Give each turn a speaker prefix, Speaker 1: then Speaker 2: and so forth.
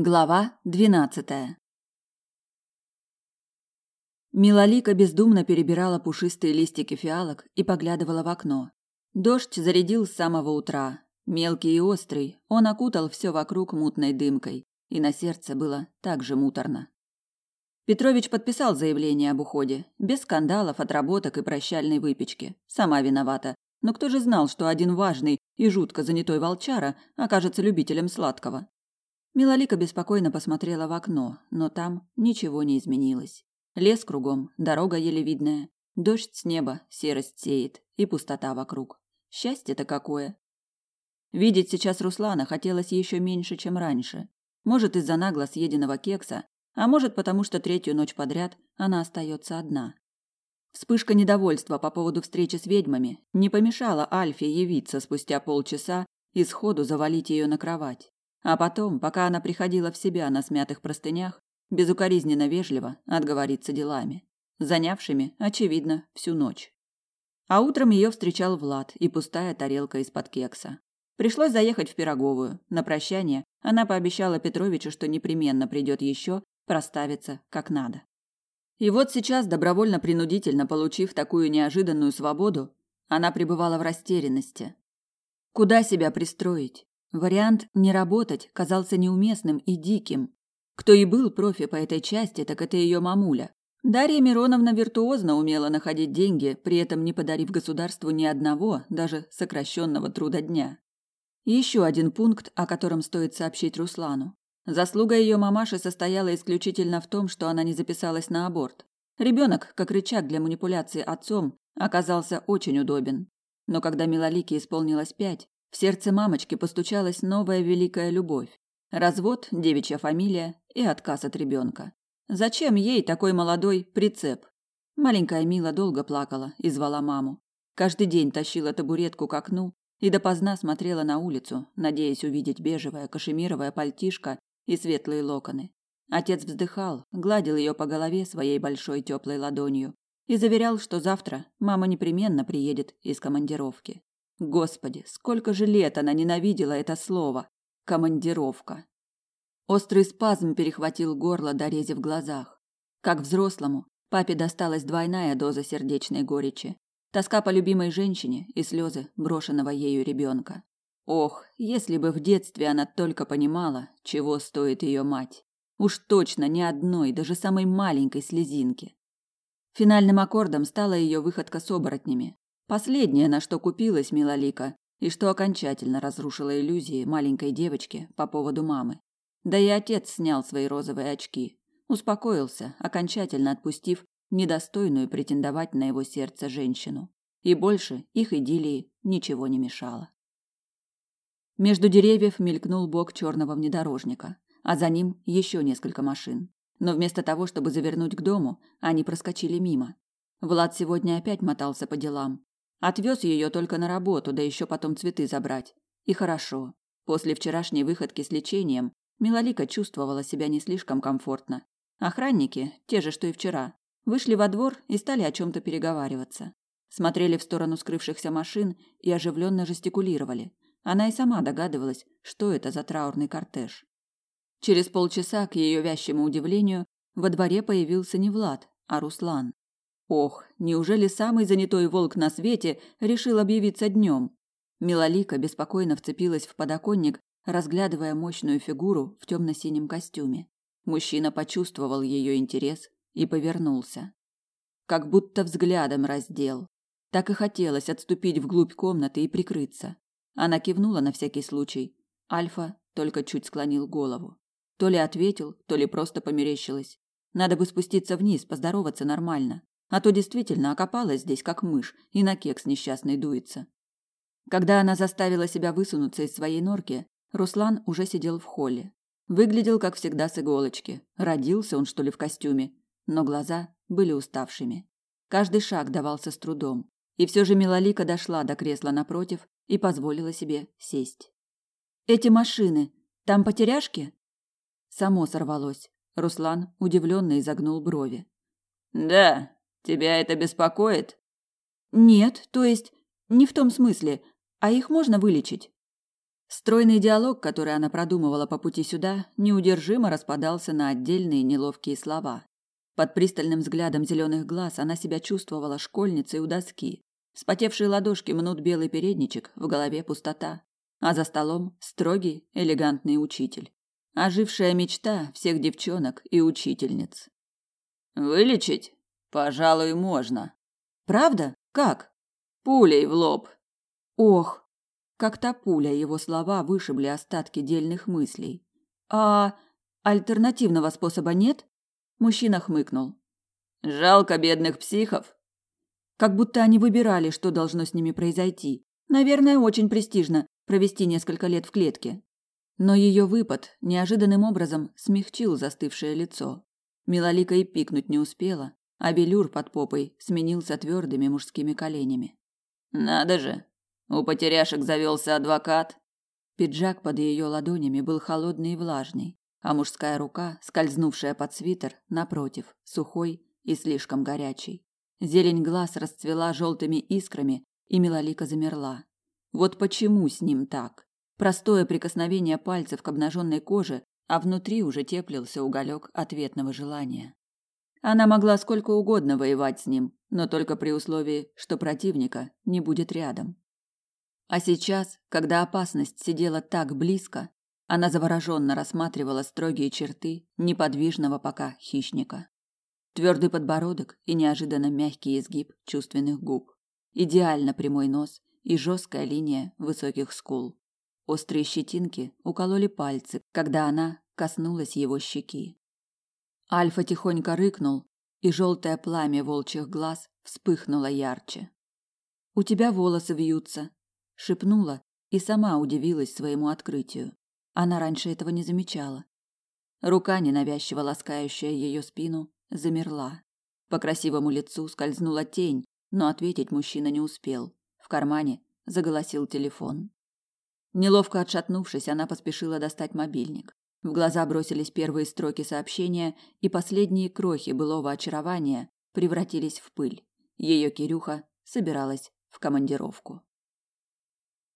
Speaker 1: Глава двенадцатая. Милолика бездумно перебирала пушистые листики фиалок и поглядывала в окно. Дождь зарядил с самого утра. Мелкий и острый, он окутал все вокруг мутной дымкой, и на сердце было так же муторно. Петрович подписал заявление об уходе, без скандалов, отработок и прощальной выпечки. Сама виновата. Но кто же знал, что один важный и жутко занятой волчара окажется любителем сладкого? Милолика беспокойно посмотрела в окно, но там ничего не изменилось. Лес кругом, дорога еле видная, дождь с неба, серость сеет и пустота вокруг. Счастье-то какое! Видеть сейчас Руслана хотелось еще меньше, чем раньше. Может, из-за нагло съеденного кекса, а может, потому что третью ночь подряд она остается одна. Вспышка недовольства по поводу встречи с ведьмами не помешала Альфе явиться спустя полчаса и сходу завалить ее на кровать. А потом, пока она приходила в себя на смятых простынях, безукоризненно вежливо отговориться делами, занявшими, очевидно, всю ночь. А утром ее встречал Влад и пустая тарелка из-под кекса. Пришлось заехать в Пироговую. На прощание она пообещала Петровичу, что непременно придет еще проставиться как надо. И вот сейчас, добровольно-принудительно получив такую неожиданную свободу, она пребывала в растерянности. Куда себя пристроить? Вариант не работать казался неуместным и диким. Кто и был профи по этой части, так это ее мамуля. Дарья Мироновна виртуозно умела находить деньги, при этом не подарив государству ни одного, даже сокращенного труда дня. Еще один пункт, о котором стоит сообщить Руслану. Заслуга ее мамаши состояла исключительно в том, что она не записалась на аборт. Ребенок, как рычаг для манипуляции отцом, оказался очень удобен. Но когда Милолике исполнилось пять, в сердце мамочки постучалась новая великая любовь. Развод, девичья фамилия и отказ от ребенка. Зачем ей такой молодой прицеп? Маленькая Мила долго плакала и звала маму. Каждый день тащила табуретку к окну и допоздна смотрела на улицу, надеясь увидеть бежевое кашемировое пальтишко и светлые локоны. Отец вздыхал, гладил ее по голове своей большой теплой ладонью и заверял, что завтра мама непременно приедет из командировки. Господи, сколько же лет она ненавидела это слово командировка. Острый спазм перехватил горло, дорезив в глазах. Как взрослому, папе досталась двойная доза сердечной горечи. Тоска по любимой женщине и слезы брошенного ею ребенка. Ох, если бы в детстве она только понимала, чего стоит ее мать. Уж точно ни одной, даже самой маленькой слезинки. Финальным аккордом стала ее выходка с оборотнями, Последнее, на что купилась Милолика, и что окончательно разрушило иллюзии маленькой девочки по поводу мамы. Да и отец снял свои розовые очки, успокоился, окончательно отпустив недостойную претендовать на его сердце женщину. И больше их идиллии ничего не мешало. Между деревьев мелькнул бок черного внедорожника, а за ним еще несколько машин. Но вместо того, чтобы завернуть к дому, они проскочили мимо. Влад сегодня опять мотался по делам, Отвез ее только на работу, да еще потом цветы забрать. И хорошо. После вчерашней выходки с лечением Милолика чувствовала себя не слишком комфортно. Охранники, те же, что и вчера, вышли во двор и стали о чем-то переговариваться. Смотрели в сторону скрывшихся машин и оживленно жестикулировали. Она и сама догадывалась, что это за траурный кортеж. Через полчаса, к ее вящему удивлению, во дворе появился не Влад, а Руслан. Ох, неужели самый занятой волк на свете решил объявиться днем? Милолика беспокойно вцепилась в подоконник, разглядывая мощную фигуру в темно-синем костюме. Мужчина почувствовал ее интерес и повернулся. Как будто взглядом раздел. Так и хотелось отступить вглубь комнаты и прикрыться. Она кивнула на всякий случай. Альфа только чуть склонил голову. То ли ответил, то ли просто померещилось. Надо бы спуститься вниз, поздороваться нормально. А то действительно окопалась здесь, как мышь, и на кекс несчастный дуется. Когда она заставила себя высунуться из своей норки, Руслан уже сидел в холле. Выглядел, как всегда, с иголочки. Родился он, что ли, в костюме. Но глаза были уставшими. Каждый шаг давался с трудом. И все же Милолика дошла до кресла напротив и позволила себе сесть. «Эти машины, там потеряшки?» Само сорвалось. Руслан удивленно изогнул брови.
Speaker 2: «Да, Тебя это беспокоит?
Speaker 1: Нет, то есть не в том смысле. А их можно вылечить? Стройный диалог, который она продумывала по пути сюда, неудержимо распадался на отдельные неловкие слова. Под пристальным взглядом зеленых глаз она себя чувствовала школьницей у доски. Вспотевшие ладошки мнут белый передничек, в голове пустота. А за столом строгий, элегантный учитель. Ожившая мечта всех девчонок и учительниц.
Speaker 2: «Вылечить? Пожалуй, можно».
Speaker 1: «Правда? Как?»
Speaker 2: «Пулей в лоб».
Speaker 1: «Ох!» Как та пуля его слова вышибли остатки дельных мыслей. «А альтернативного способа нет?» Мужчина хмыкнул.
Speaker 2: Жалко бедных психов.
Speaker 1: Как будто они выбирали, что должно с ними произойти. Наверное, очень престижно провести несколько лет в клетке. Но ее выпад неожиданным образом смягчил застывшее лицо. Милолика и пикнуть не успела, а белюр под попой сменился твердыми мужскими коленями.
Speaker 2: Надо же, у потеряшек завелся адвокат.
Speaker 1: Пиджак под ее ладонями был холодный и влажный, а мужская рука, скользнувшая под свитер, напротив, сухой и слишком горячий. Зелень глаз расцвела желтыми искрами, и Милолика замерла. Вот почему с ним так? Простое прикосновение пальцев к обнаженной коже, а внутри уже теплился уголек ответного желания. Она могла сколько угодно воевать с ним, но только при условии, что противника не будет рядом. А сейчас, когда опасность сидела так близко, она завороженно рассматривала строгие черты неподвижного пока хищника. Твердый подбородок и неожиданно мягкий изгиб чувственных губ. Идеально прямой нос и жесткая линия высоких скул. Острые щетинки укололи пальцы, когда она коснулась его щеки. Альфа тихонько рыкнул, и желтое пламя волчьих глаз вспыхнуло ярче. «У тебя волосы вьются», — шепнула и сама удивилась своему открытию. Она раньше этого не замечала. Рука, ненавязчиво ласкающая ее спину, замерла. По красивому лицу скользнула тень, но ответить мужчина не успел. В кармане заголосил телефон. Неловко отшатнувшись, она поспешила достать мобильник. В глаза бросились первые строки сообщения, и последние крохи былого очарования превратились в пыль. Ее Кирюха собиралась в командировку.